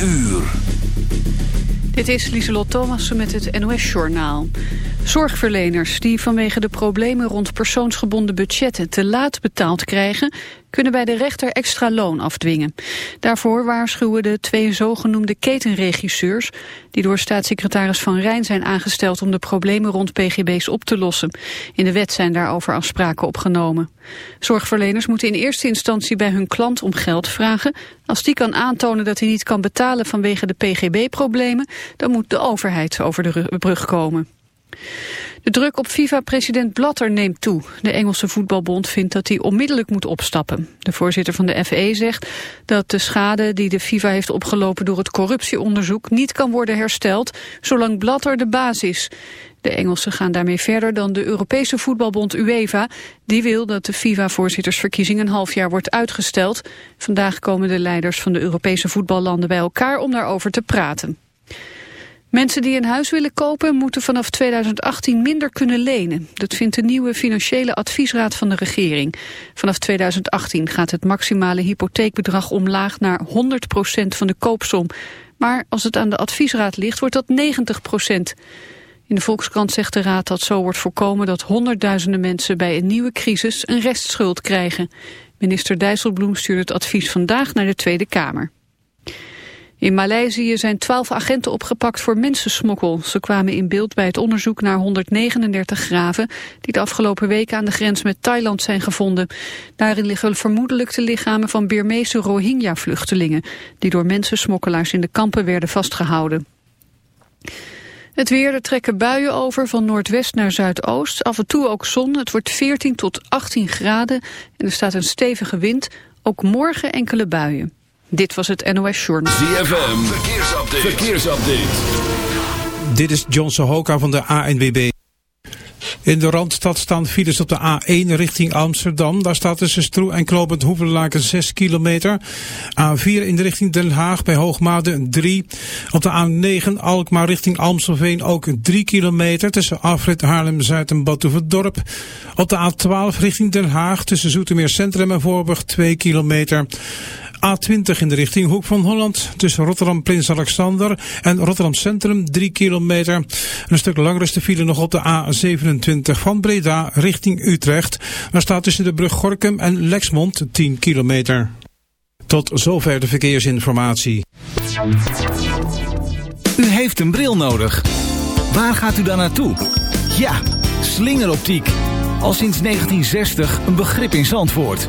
uur. Dit is Lieselot Thomassen met het NOS-journaal. Zorgverleners die vanwege de problemen rond persoonsgebonden budgetten te laat betaald krijgen, kunnen bij de rechter extra loon afdwingen. Daarvoor waarschuwen de twee zogenoemde ketenregisseurs, die door staatssecretaris Van Rijn zijn aangesteld om de problemen rond pgb's op te lossen. In de wet zijn daarover afspraken opgenomen. Zorgverleners moeten in eerste instantie bij hun klant om geld vragen. Als die kan aantonen dat hij niet kan betalen vanwege de pgb-problemen, dan moet de overheid over de brug komen. De druk op FIFA-president Blatter neemt toe. De Engelse voetbalbond vindt dat hij onmiddellijk moet opstappen. De voorzitter van de FE zegt dat de schade die de FIFA heeft opgelopen door het corruptieonderzoek niet kan worden hersteld zolang Blatter de baas is. De Engelsen gaan daarmee verder dan de Europese voetbalbond UEFA. Die wil dat de FIFA-voorzittersverkiezing een half jaar wordt uitgesteld. Vandaag komen de leiders van de Europese voetballanden bij elkaar om daarover te praten. Mensen die een huis willen kopen moeten vanaf 2018 minder kunnen lenen. Dat vindt de nieuwe financiële adviesraad van de regering. Vanaf 2018 gaat het maximale hypotheekbedrag omlaag naar 100% van de koopsom. Maar als het aan de adviesraad ligt, wordt dat 90% In de Volkskrant zegt de raad dat zo wordt voorkomen dat honderdduizenden mensen bij een nieuwe crisis een restschuld krijgen. Minister Dijsselbloem stuurt het advies vandaag naar de Tweede Kamer. In Maleisië zijn twaalf agenten opgepakt voor mensensmokkel. Ze kwamen in beeld bij het onderzoek naar 139 graven... die de afgelopen weken aan de grens met Thailand zijn gevonden. Daarin liggen vermoedelijk de lichamen van Birmeese Rohingya-vluchtelingen... die door mensensmokkelaars in de kampen werden vastgehouden. Het weer, er trekken buien over van noordwest naar zuidoost. Af en toe ook zon. Het wordt 14 tot 18 graden en er staat een stevige wind. Ook morgen enkele buien. Dit was het NOS Journal. ZFM, verkeersupdate. verkeersupdate. Dit is John Sohoka van de ANWB. In de Randstad staan files op de A1 richting Amsterdam. Daar staat tussen Stroe en Klopend Hoevelaken 6 kilometer. A4 in de richting Den Haag bij Hoogmade 3. Op de A9 Alkmaar richting Amstelveen ook 3 kilometer. Tussen Afrit Haarlem-Zuid en Badhoevedorp. Op de A12 richting Den Haag tussen Zoetermeer Centrum en Voorburg 2 kilometer. A20 in de richting Hoek van Holland. Tussen Rotterdam Prins Alexander en Rotterdam Centrum 3 kilometer. Een stuk langer is de file nog op de A27 van Breda richting Utrecht. Daar staat tussen de brug Gorkum en Lexmond 10 kilometer. Tot zover de verkeersinformatie. U heeft een bril nodig. Waar gaat u dan naartoe? Ja, slingeroptiek. Al sinds 1960 een begrip in Zandvoort.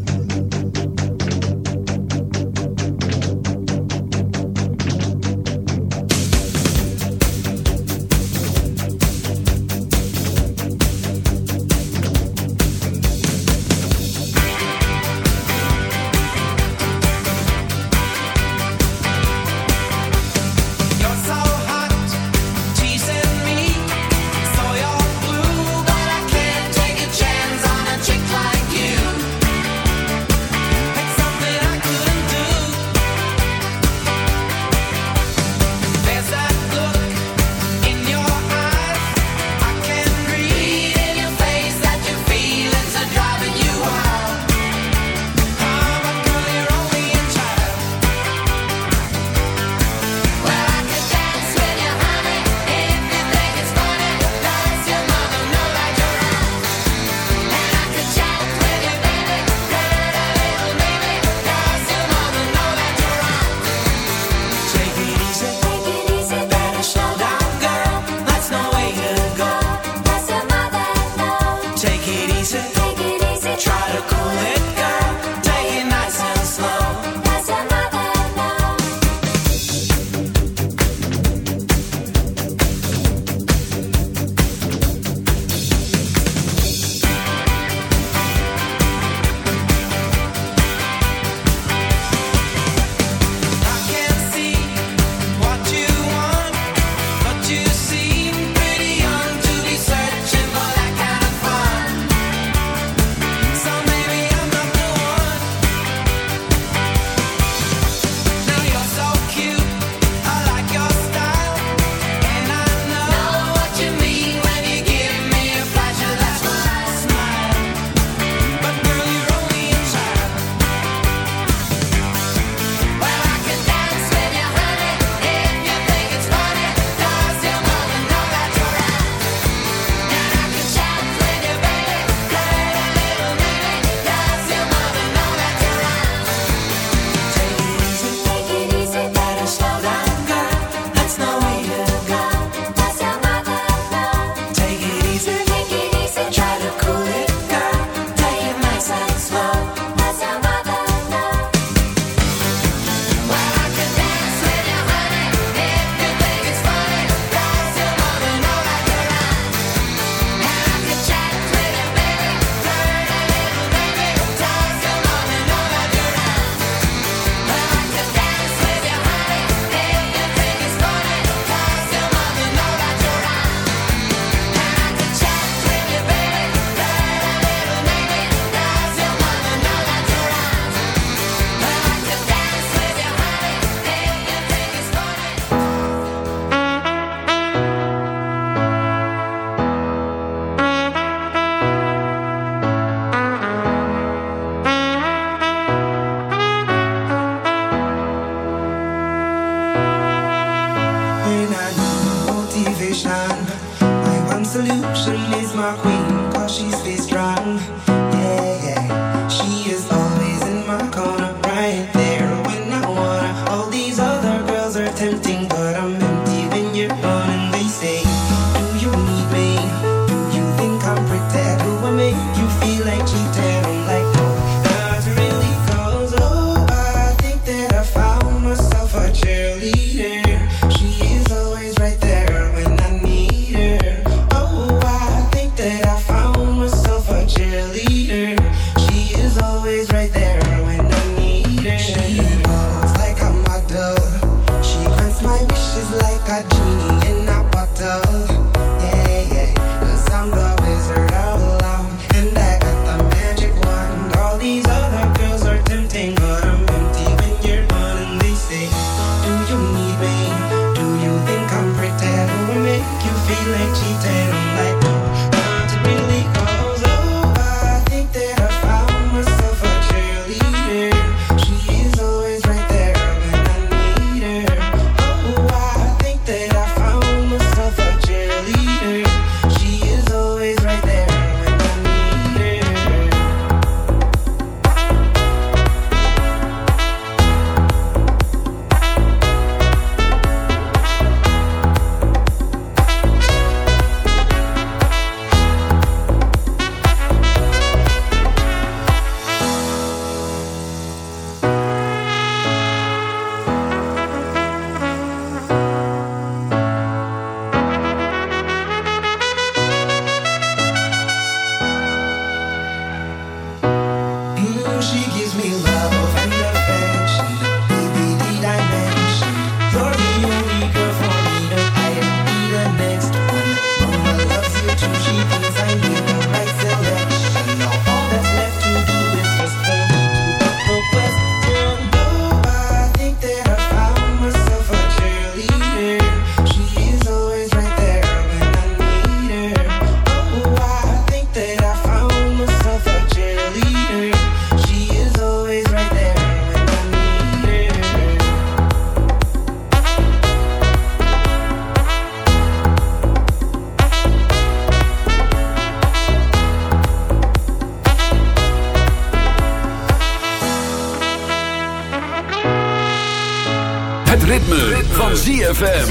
ZFM.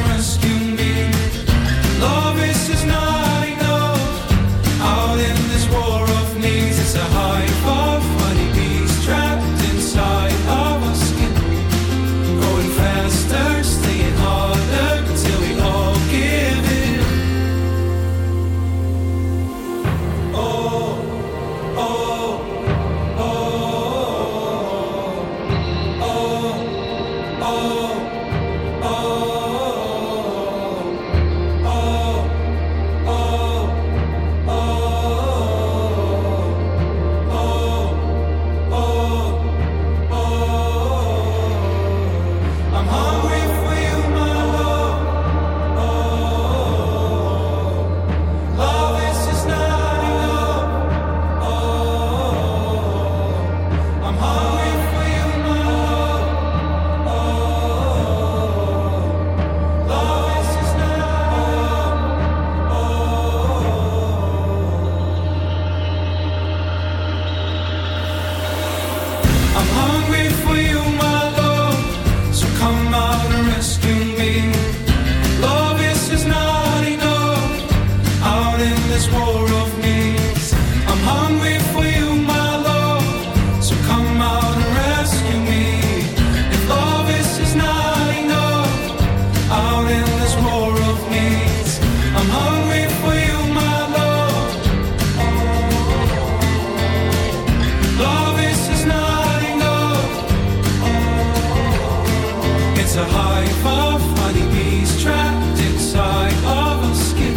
It's a hive of honeybees trapped inside of our skin.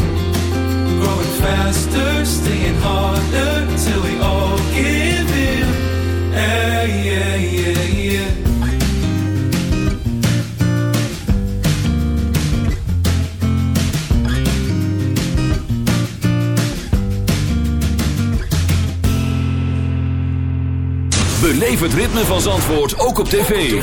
Growing faster, staying harder till we all give in. Yeah, yeah, yeah, yeah. Beleef ritme van Zandvoort ook op tv.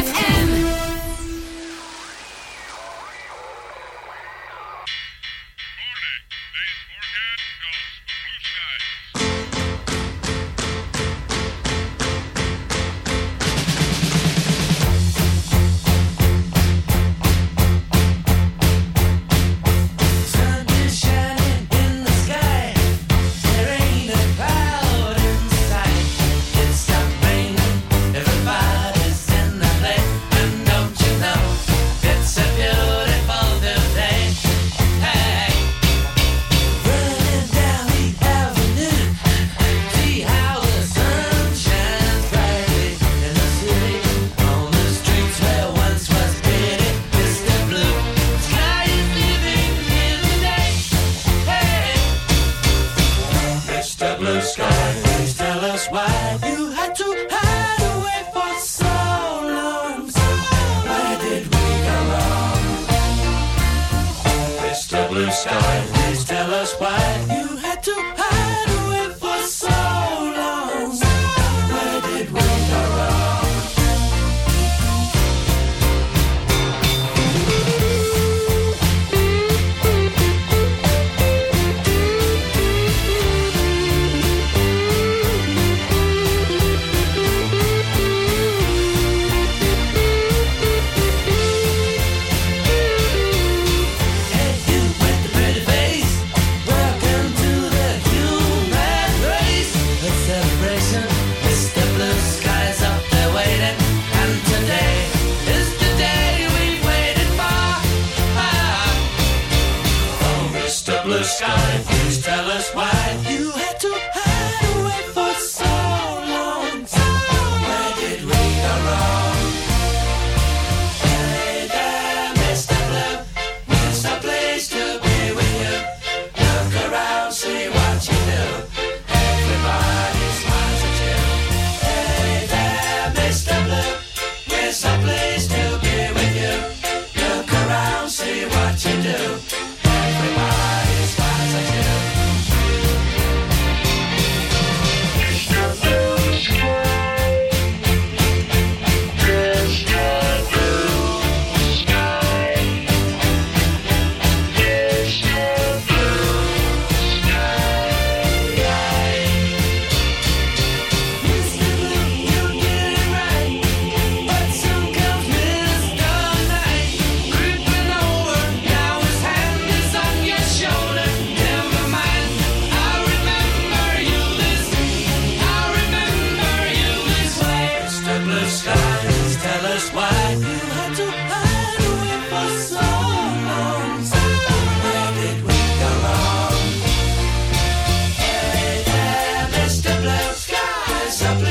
Sapling.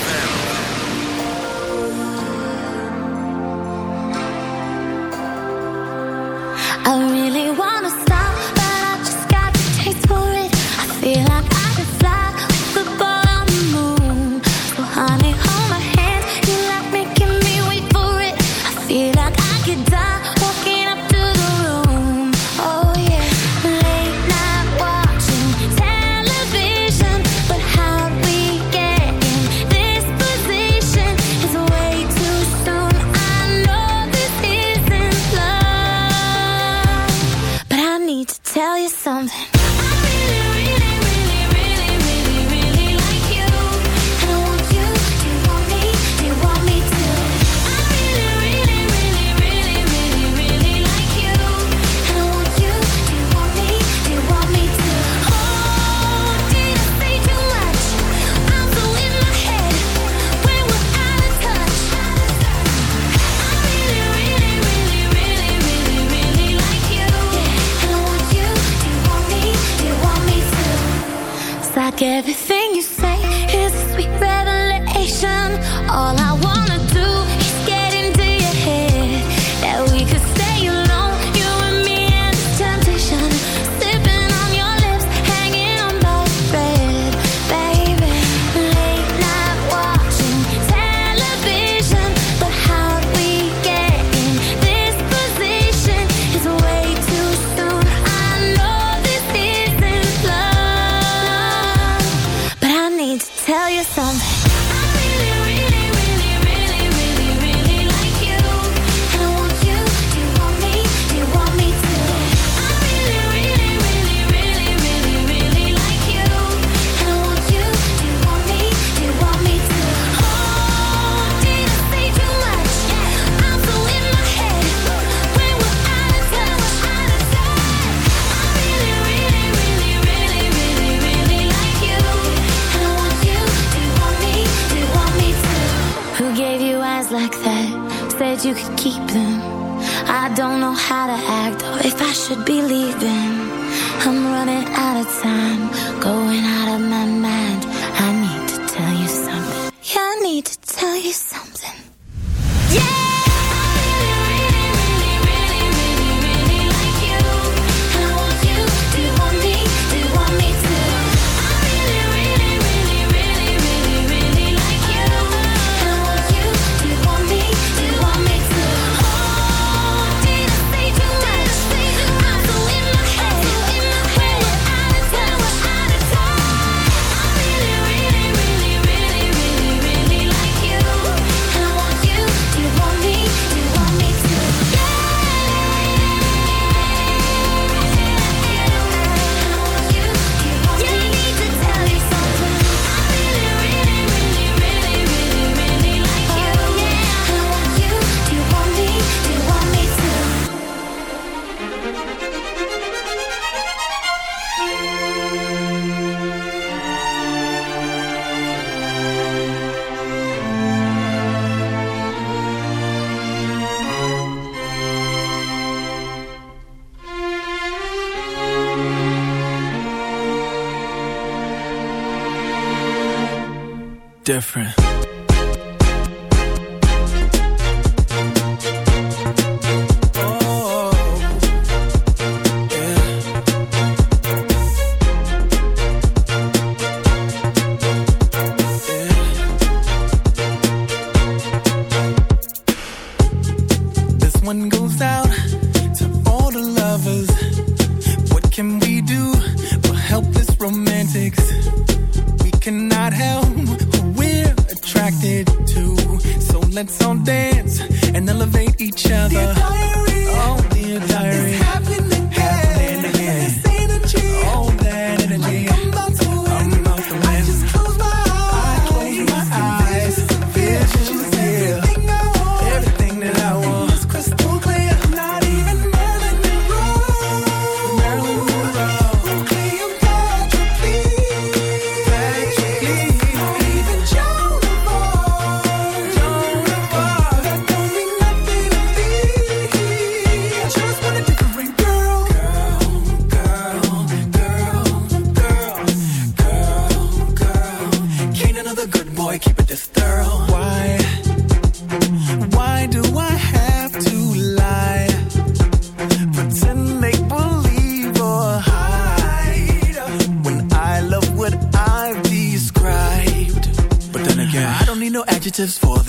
different.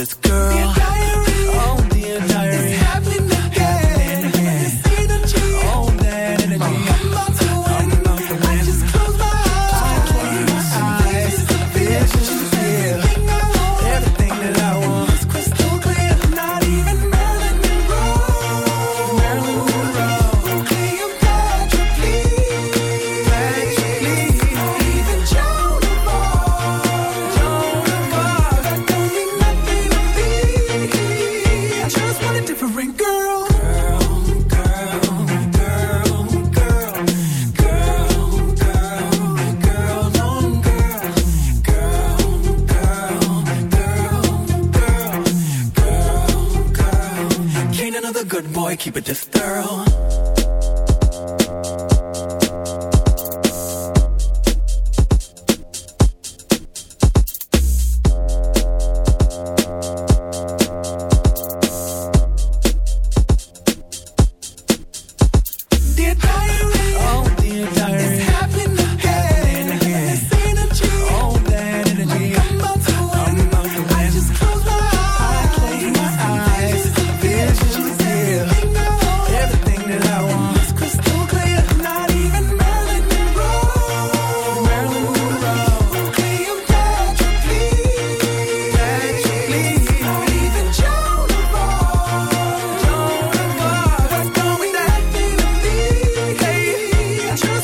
This girl.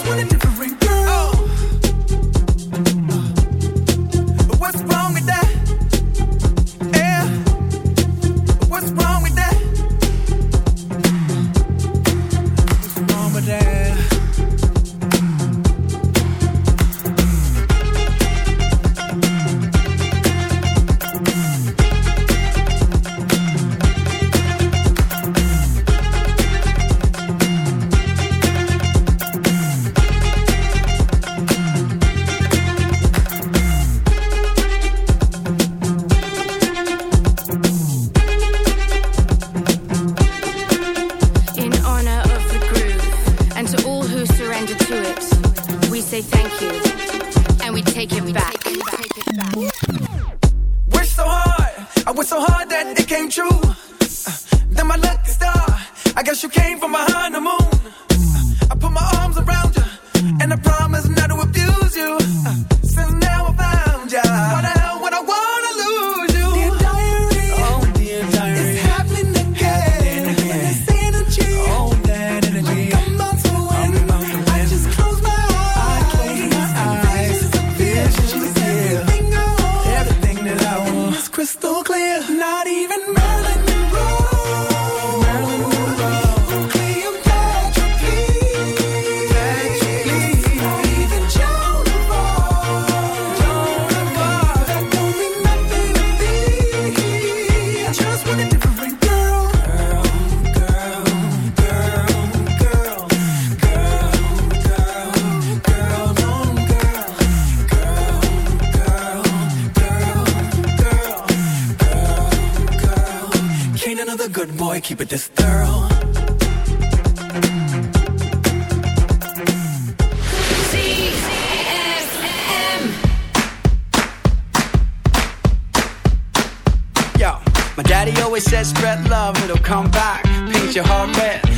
What a different Can't another good boy keep it this thorough? Yo, my daddy always says spread love, it'll come back. Paint your heart red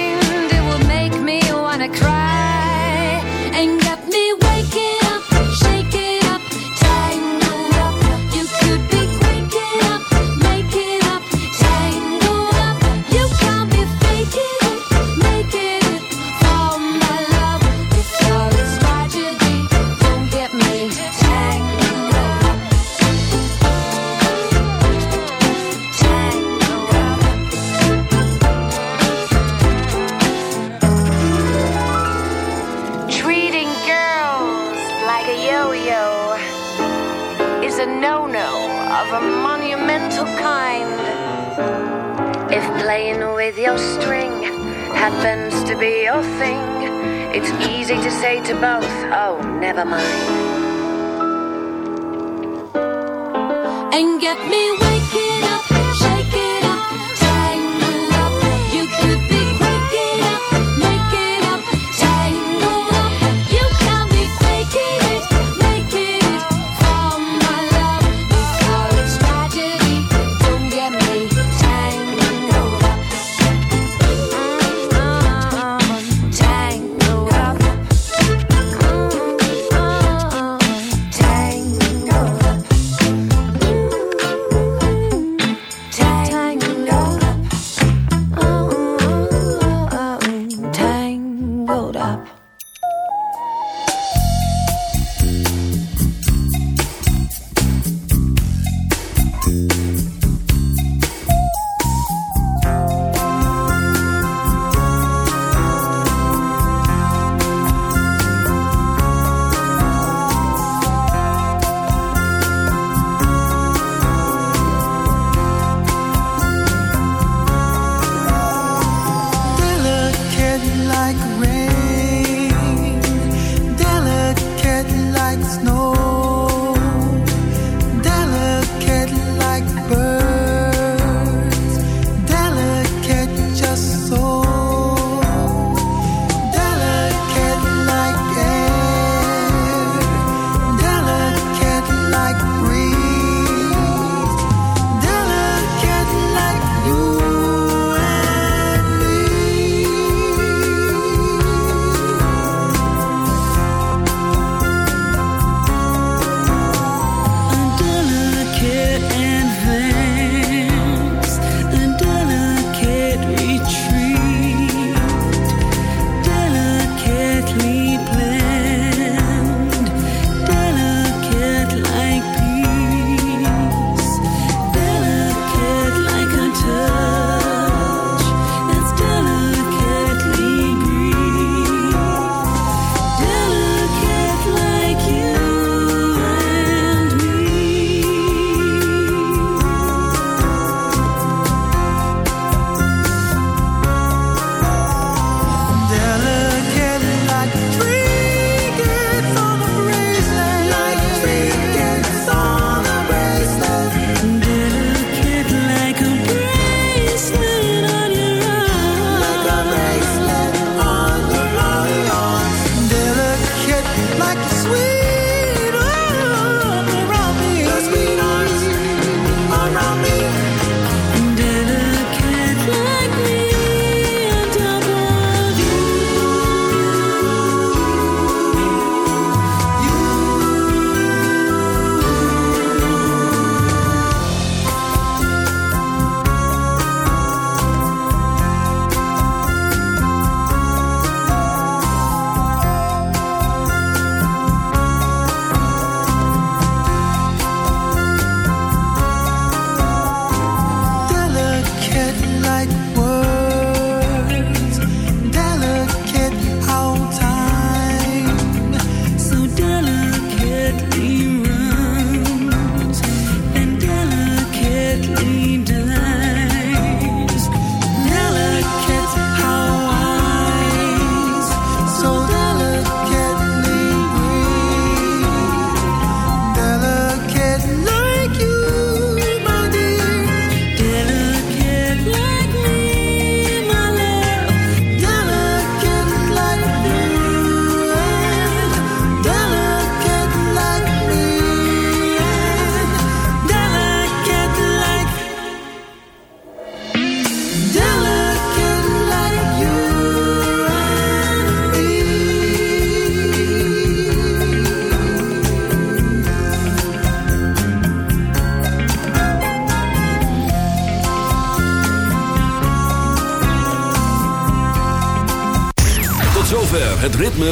of.